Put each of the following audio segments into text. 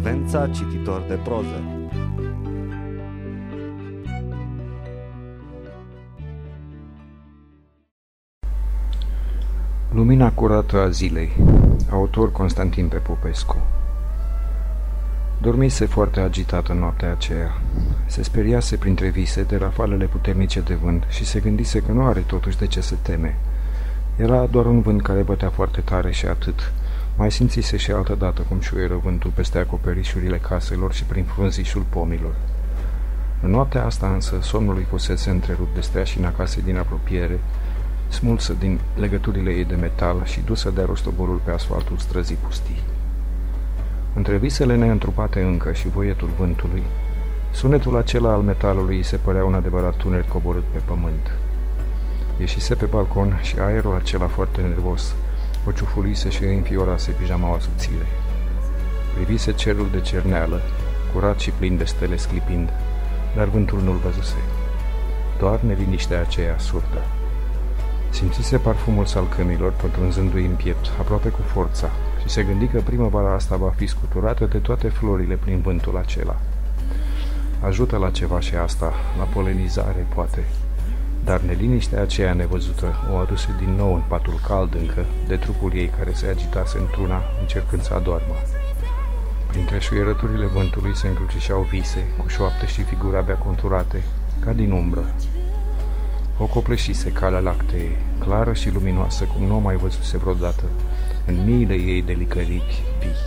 Frecvența cititor de proză. Lumina curată a zilei Autor Constantin Popescu Dormise foarte agitat în noaptea aceea. Se speriase printre vise de rafalele puternice de vânt și se gândise că nu are totuși de ce să teme. Era doar un vânt care bătea foarte tare și atât. Mai simțise și altă dată cum șuieră vântul peste acoperișurile caselor și prin frunzișul pomilor. În noaptea asta însă somnul îi fusese întrerupt de streașina casei din apropiere, smulsă din legăturile ei de metal și dusă de rostoborul pe asfaltul străzii pustii. Între visele neîntrupate încă și voietul vântului, sunetul acela al metalului îi se părea un adevărat tunel coborât pe pământ. Ieșise pe balcon și aerul acela foarte nervos o ciufulise și înfiorase pijamaua subțire. Privise cerul de cerneală, curat și plin de stele sclipind, dar vântul nu-l văzuse. Doar neliniștea aceea surdă. Simțise parfumul salcâmilor pătrunzându-i în piept, aproape cu forța, și se gândi că primăvara asta va fi scuturată de toate florile prin vântul acela. Ajută la ceva și asta, la polenizare, poate, dar neliniștea aceea nevăzută o aduse din nou în patul cald încă de trupul ei care se agitase într-una încercând să adormă. Printre șuierăturile vântului se încrucișau vise, cu șoapte și figuri abia conturate, ca din umbră. O copleșise calea lactee, clară și luminoasă cum nu o mai văzuse vreodată, în miile ei de licărichi vii.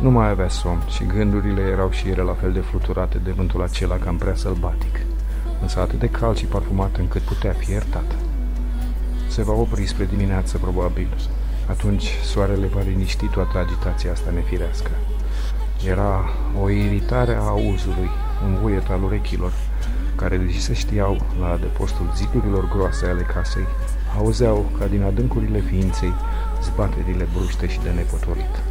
Nu mai avea somn și gândurile erau și ele la fel de fluturate de vântul acela cam prea sălbatic însă atât de cald și parfumat încât putea fi iertată. Se va opri spre dimineață, probabil. Atunci soarele va liniști toată agitația asta nefirească. Era o iritare a auzului, un vuiet al urechilor, care, deși se știau la adăpostul zidurilor groase ale casei, auzeau ca din adâncurile ființei zbaterile bruște și de nepotorit.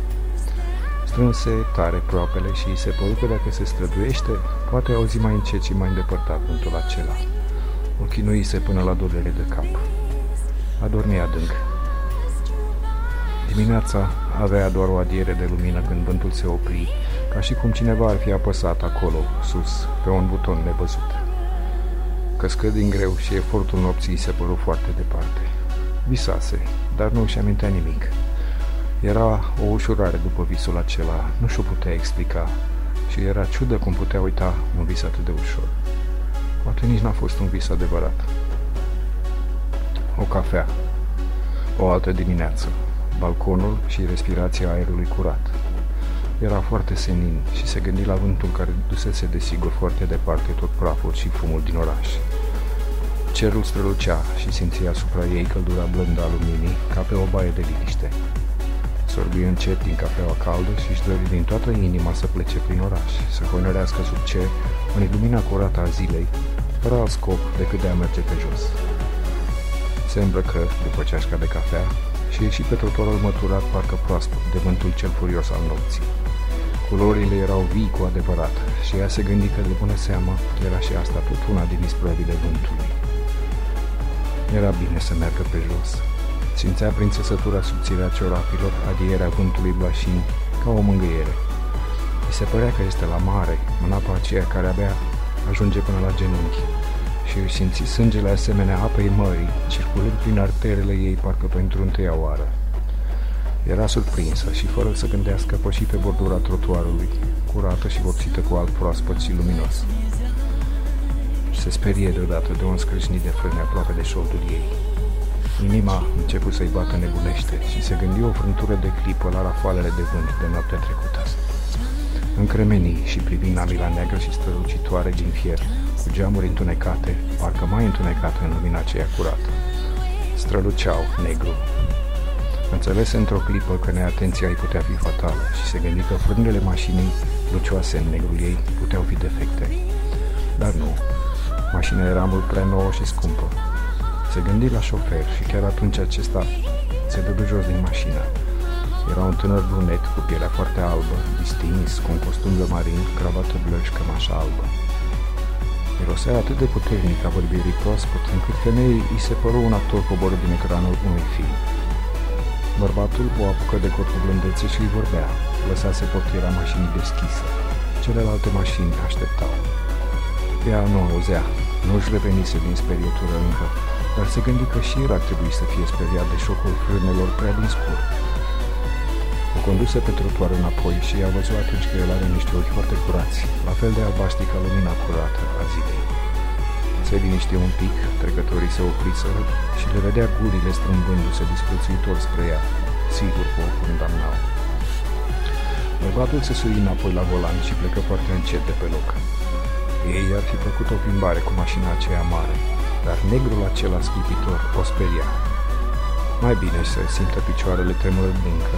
Strânse tare proapele și se păru că dacă se străduiește, poate auzi mai încet și mai îndepărtat vântul acela. O chinuise până la durere de cap. Adormi adânc. Dimineața avea doar o adiere de lumină când vântul se opri, ca și cum cineva ar fi apăsat acolo, sus, pe un buton nevăzut. Căscă din greu și efortul nopții se păru foarte departe. Visase, dar nu își amintea nimic. Era o ușurare după visul acela, nu și-o putea explica și era ciudă cum putea uita un vis atât de ușor. Poate nici n-a fost un vis adevărat. O cafea, o altă dimineață, balconul și respirația aerului curat. Era foarte senin și se gândi la vântul care dusese desigur foarte departe tot praful și fumul din oraș. Cerul strălucea și simțea asupra ei căldura blândă a luminii ca pe o baie de liniște. Sorbi încet din cafeaua caldă și își dori din toată inima să plece prin oraș, să honorească sub cer, în lumina curată a zilei, fără alt scop decât de a merge pe jos. Se îmbrăcă după ceașca de cafea și ieși pe trotuarul măturat parcă proaspăt de vântul cel furios al nopții. Culorile erau vii cu adevărat și ea se gândi că de bună seamă era și asta tot una din isprăvile vântului. Era bine să meargă pe jos, Simțea prin țesătura subțire a ciorapilor adierea vântului blașin ca o mângâiere. Îi se părea că este la mare, în apa aceea care abia ajunge până la genunchi și își simți sângele asemenea apei mării, circulând prin arterele ei parcă pentru întâia oară. Era surprinsă și, fără să gândească, păși pe bordura trotuarului, curată și vopsită cu alb proaspăt și luminos. Se sperie deodată de un scrâșnit de frâne aproape de șoldul ei. Inima început să-i bată nebunește și se gândi o frântură de clipă la rafalele de vânt de noaptea trecută. Încremenii și privind navila neagră și strălucitoare din fier, cu geamuri întunecate, parcă mai întunecate în lumina aceea curată. Străluceau negru. Înțelese într-o clipă că neatenția îi putea fi fatală și se gândi că frânele mașinii, lucioase în negrul ei, puteau fi defecte. Dar nu. Mașina era mult prea nouă și scumpă se gândi la șofer și chiar atunci acesta se dădu jos din mașină. Era un tânăr brunet cu pielea foarte albă, distins, cu un costum de marin, cravată blăș și cămașa albă. Mirosea atât de puternic a vorbirii proaspăt, încât femeii îi se păru un actor coborât din ecranul unui film. Bărbatul o apucă de cot cu blândețe și îi vorbea. Lăsase portiera mașinii deschisă. Celelalte mașini așteptau. Ea nu auzea, nu-și revenise din sperietură încă, dar se gândi că și el ar trebui să fie speriat de șocul frânelor prea din scurt. O conduse pe trotuar înapoi și i-a văzut atunci că el are niște ochi foarte curați, la fel de albaștri ca lumina curată a zilei. Se liniște un pic, trecătorii se opriseră și le vedea gurile strâmbându-se disprețuitor spre ea, sigur că o condamnau. Bărbatul se sui înapoi la volan și plecă foarte încet de pe loc. Ei ar fi făcut o plimbare cu mașina aceea mare, dar negrul acela schipitor o speria. Mai bine să simtă picioarele tremurând încă,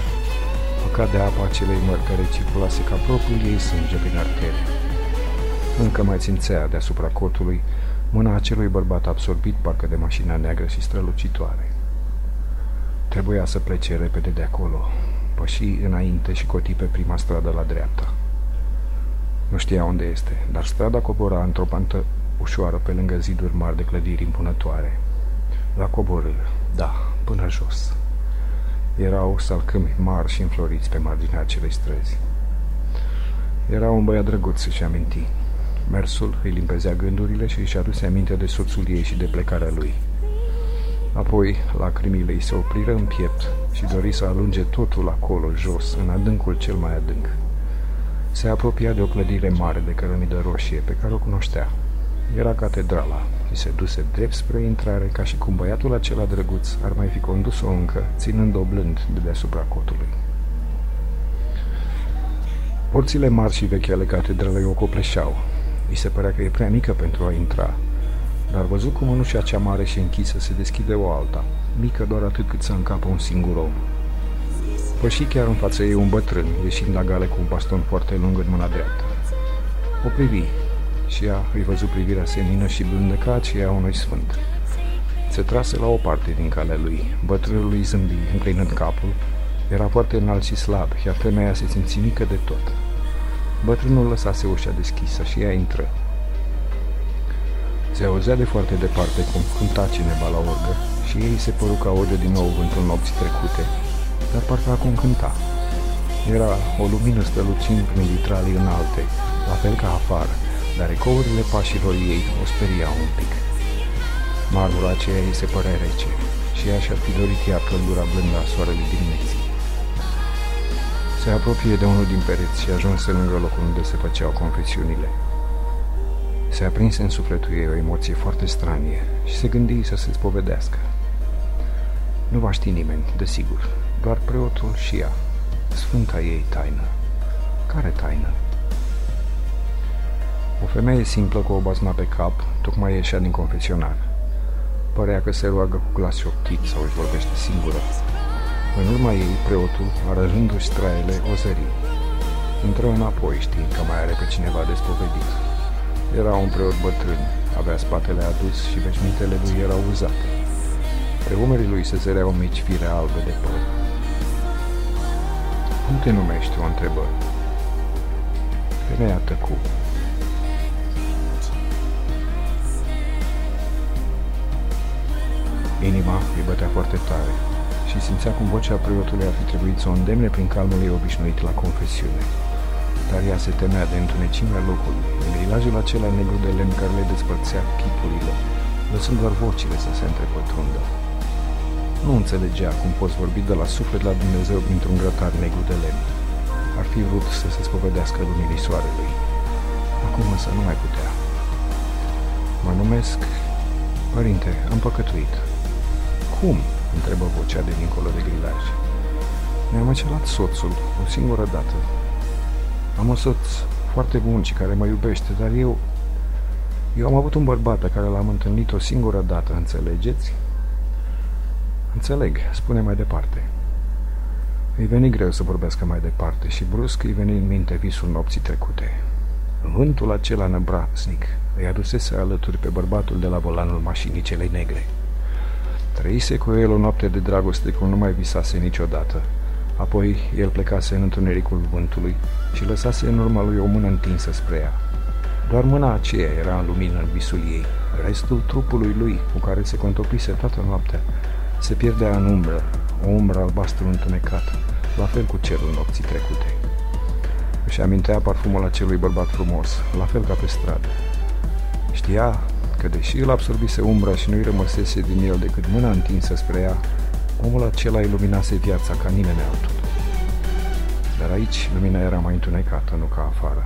păcat de apa acelei mări care circulase ca propriul ei sânge prin artere. Încă mai simțea deasupra cotului mâna acelui bărbat absorbit parcă de mașina neagră și strălucitoare. Trebuia să plece repede de acolo, păși înainte și coti pe prima stradă la dreapta. Nu știa unde este, dar strada cobora într-o pantă ușoară pe lângă ziduri mari de clădiri impunătoare. La coborâ, da, până jos. Erau salcâmi mari și înfloriți pe marginea acelei străzi. Era un băiat drăguț, și aminti. Mersul îi limpezea gândurile și își aduse aminte de soțul ei și de plecarea lui. Apoi, lacrimile îi se opriră în piept și dori să alunge totul acolo, jos, în adâncul cel mai adânc. Se apropia de o clădire mare de cărămidă roșie pe care o cunoștea. Era catedrala și se duse drept spre intrare ca și cum băiatul acela drăguț ar mai fi condus-o încă, ținând-o blând de deasupra cotului. Porțile mari și vechi ale catedralei o copleșeau. Îi se părea că e prea mică pentru a intra, dar văzut cum în ușa cea mare și închisă se deschide o alta, mică doar atât cât să încapă un singur om. Păși chiar în fața ei un bătrân, ieșind la gale cu un baston foarte lung în mâna dreaptă. O privi și ea îi văzut privirea senină și blândă ca aceea unui sfânt. Se trase la o parte din calea lui. Bătrânul îi zâmbi, înclinând capul. Era foarte înalt și slab, iar femeia se simți mică de tot. Bătrânul lăsase ușa deschisă și ea intră. Se auzea de foarte departe cum cânta cineva la orgă și ei se păru că aude din nou vântul nopții trecute, dar parcă acum cânta. Era o lumină strălucind prin vitralii înalte, la fel ca afară, dar ecourile pașilor ei o speria un pic. Marmura aceea îi se părea rece și ea și-ar fi dorit ea căldura blândă a soarelui dimineții. Se apropie de unul din pereți și ajunse lângă locul unde se făceau confesiunile. Se aprinse în sufletul ei o emoție foarte stranie și se gândi să se spovedească. Nu va ști nimeni, desigur, doar preotul și ea, sfânta ei taină. Care taină? O femeie simplă cu o bazma pe cap tocmai ieșea din confesionar. Părea că se roagă cu glas șoptit sau își vorbește singură. În urma ei, preotul, arăjându-și straiele, o zări. Intră înapoi, știind că mai are pe cineva de spovedit. Era un preot bătrân, avea spatele adus și veșmintele lui erau uzate. Pe umerii lui se zăreau mici fire albe de păr. Cum te numești?" o întrebă. Femeia tăcu. Inima îi bătea foarte tare și simțea cum vocea preotului ar fi trebuit să o îndemne prin calmul ei obișnuit la confesiune. Dar ea se temea de întunecimea locului, de grilajul acela negru de lemn care le despărțea chipurile, lăsând doar vocile să se întrepătrundă. Nu înțelegea cum poți vorbi de la suflet la Dumnezeu printr-un grătar negru de lemn. Ar fi vrut să se spovedească luminii soarelui. Acum însă nu mai putea. Mă numesc... Părinte, am păcătuit. Cum? întrebă vocea de dincolo de grilaj. Mi-am încelat soțul o singură dată. Am un soț foarte bun și care mă iubește, dar eu... Eu am avut un bărbat pe care l-am întâlnit o singură dată, înțelegeți? Înțeleg, spune mai departe. Îi veni greu să vorbească mai departe și brusc îi veni în minte visul nopții trecute. Vântul acela năbrasnic îi adusese alături pe bărbatul de la volanul mașinii celei negre. Trăise cu el o noapte de dragoste cum nu mai visase niciodată. Apoi el plecase în întunericul vântului și lăsase în urma lui o mână întinsă spre ea. Doar mâna aceea era în lumină în visul ei. Restul trupului lui, cu care se contopise toată noaptea, Se pierdea în umbră, o umbră albastră întunecată, la fel cu cerul nopții trecute. Își amintea parfumul acelui bărbat frumos, la fel ca pe stradă. Știa că deși îl absorbise umbra și nu-i rămăsese din el decât mâna întinsă spre ea, omul acela iluminase viața ca nimeni altul. Dar aici lumina era mai întunecată, nu ca afară.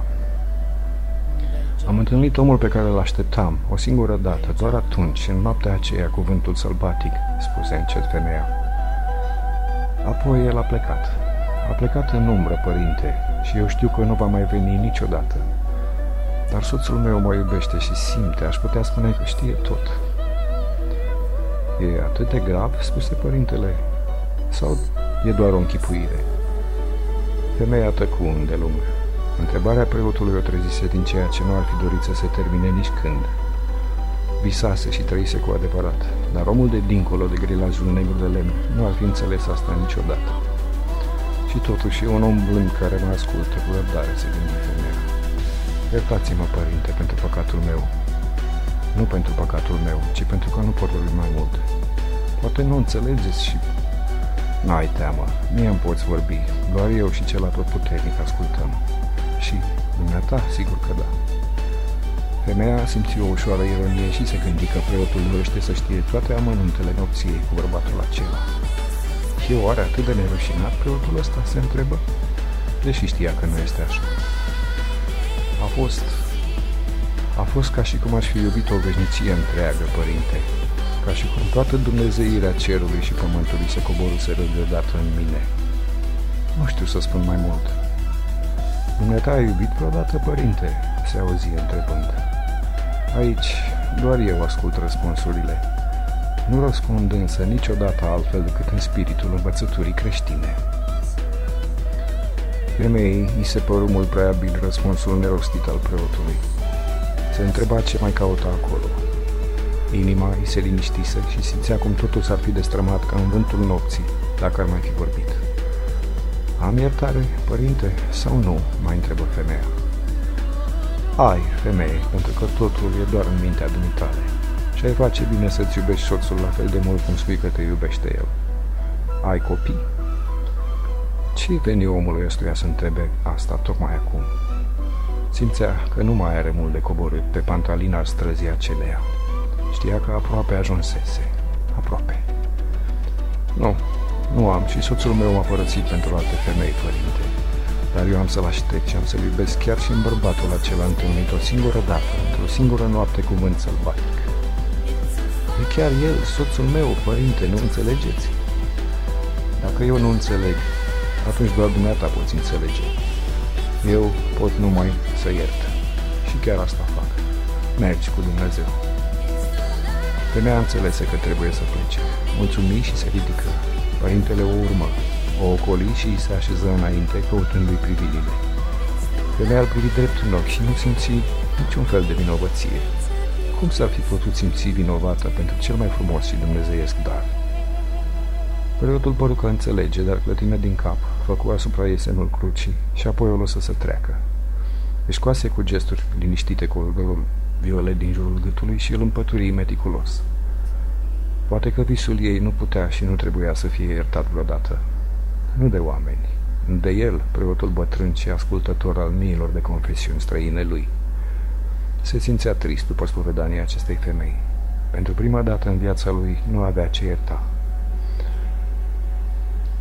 Am întâlnit omul pe care îl așteptam, o singură dată, doar atunci, în noaptea aceea, cuvântul sălbatic, spuse încet femeia. Apoi el a plecat. A plecat în umbră, părinte, și eu știu că nu va mai veni niciodată. Dar soțul meu mă iubește și simte, aș putea spune că știe tot. E atât de grav, spuse părintele, sau e doar o închipuire? Femeia tăcu îndelung. Întrebarea preotului o trezise din ceea ce nu ar fi dorit să se termine nici când. Visase și trăise cu adevărat, dar omul de dincolo de grilajul negru de lemn nu ar fi înțeles asta niciodată. Și totuși e un om blând care mă ascultă cu răbdare, se gândi femeia. Iertați-mă, părinte, pentru păcatul meu. Nu pentru păcatul meu, ci pentru că nu pot vorbi mai mult. Poate nu înțelegeți și... N-ai teamă, mie îmi poți vorbi, doar eu și cel puternic ascultăm. Și dumneata, sigur că da. Femeia simți o ușoară ironie și se gândi că preotul dorește să știe toate amănuntele nopției cu bărbatul acela. Și oare atât de nerușinat preotul ăsta, se întrebă? Deși știa că nu este așa. A fost... A fost ca și cum aș fi iubit o veșnicie întreagă, părinte, ca și cum toată dumnezeirea cerului și pământului se coboruseră deodată în mine. Nu știu să spun mai mult. Dumneata ai iubit vreodată, părinte? Se auzi întrebând. Aici doar eu ascult răspunsurile. Nu răspund însă niciodată altfel decât în spiritul învățăturii creștine. Femeii îi se păru mult prea abil răspunsul nerostit al preotului. Se întreba ce mai caută acolo. Inima îi se liniștise și simțea cum totul s-ar fi destrămat ca în vântul nopții, dacă ar mai fi vorbit. Am iertare, părinte, sau nu?" mai întrebă femeia. Ai, femeie, pentru că totul e doar în mintea dumitale. Și ai face bine să-ți iubești soțul la fel de mult cum spui că te iubește el. Ai copii? Ce veni omului ăstuia să întrebe asta tocmai acum? Simțea că nu mai are mult de coborât pe pantalina străzii aceleia. Știa că aproape ajunsese. Aproape. Nu, nu am și soțul meu m-a părăsit pentru alte femei, părinte. Dar eu am să-l aștept și am să-l iubesc chiar și în bărbatul acela întâlnit o singură dată, într-o singură noapte cu vânt sălbatic. E chiar el, soțul meu, părinte, nu înțelegeți? Dacă eu nu înțeleg, atunci doar dumneata poți înțelege. Eu pot numai să iert. Și chiar asta fac. Mergi cu Dumnezeu. Femeia înțelese că trebuie să plece. Mulțumi și se ridică. Părintele o urmă, o ocoli și îi se așeză înainte, căutându-i privirile. Femeia îl privi drept în ochi și nu simți niciun fel de vinovăție. Cum s-ar fi putut simți vinovată pentru cel mai frumos și dumnezeiesc dar? Preotul păru că înțelege, dar clătină din cap, făcu asupra ei semnul crucii și apoi o lăsă să treacă. Își coase cu gesturi liniștite colorul violet din jurul gâtului și îl împături meticulos. Poate că visul ei nu putea și nu trebuia să fie iertat vreodată. Nu de oameni, de el, preotul bătrân și ascultător al miilor de confesiuni străine lui. Se simțea trist după spovedania acestei femei. Pentru prima dată în viața lui nu avea ce ierta.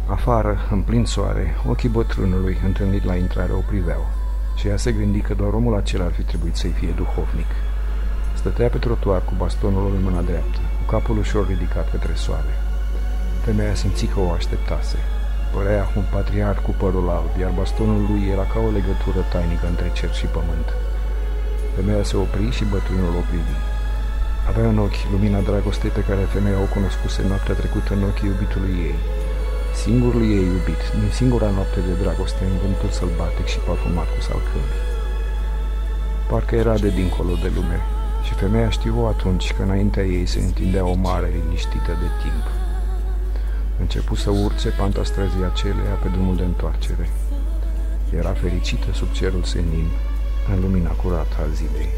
Afară, în plin soare, ochii bătrânului, întâlnit la intrare, o priveau și ea se gândi că doar omul acela ar fi trebuit să-i fie duhovnic. Stătea pe trotuar cu bastonul în mâna dreaptă, cu capul ușor ridicat către soare. Femeia simți că o așteptase. Părea un patriarh cu părul alb, iar bastonul lui era ca o legătură tainică între cer și pământ. Femeia se opri și bătrânul o privi. Avea în ochi lumina dragostei pe care femeia o cunoscuse noaptea trecută în ochii iubitului ei. Singurul ei iubit, din singura noapte de dragoste în vântul sălbatic și parfumat cu salcâni. Parcă era de dincolo de lume, și femeia știu atunci că înaintea ei se întindea o mare liniștită de timp. Începu să urce panta străzii aceleia pe drumul de întoarcere. Era fericită sub cerul senin, în lumina curată a zilei.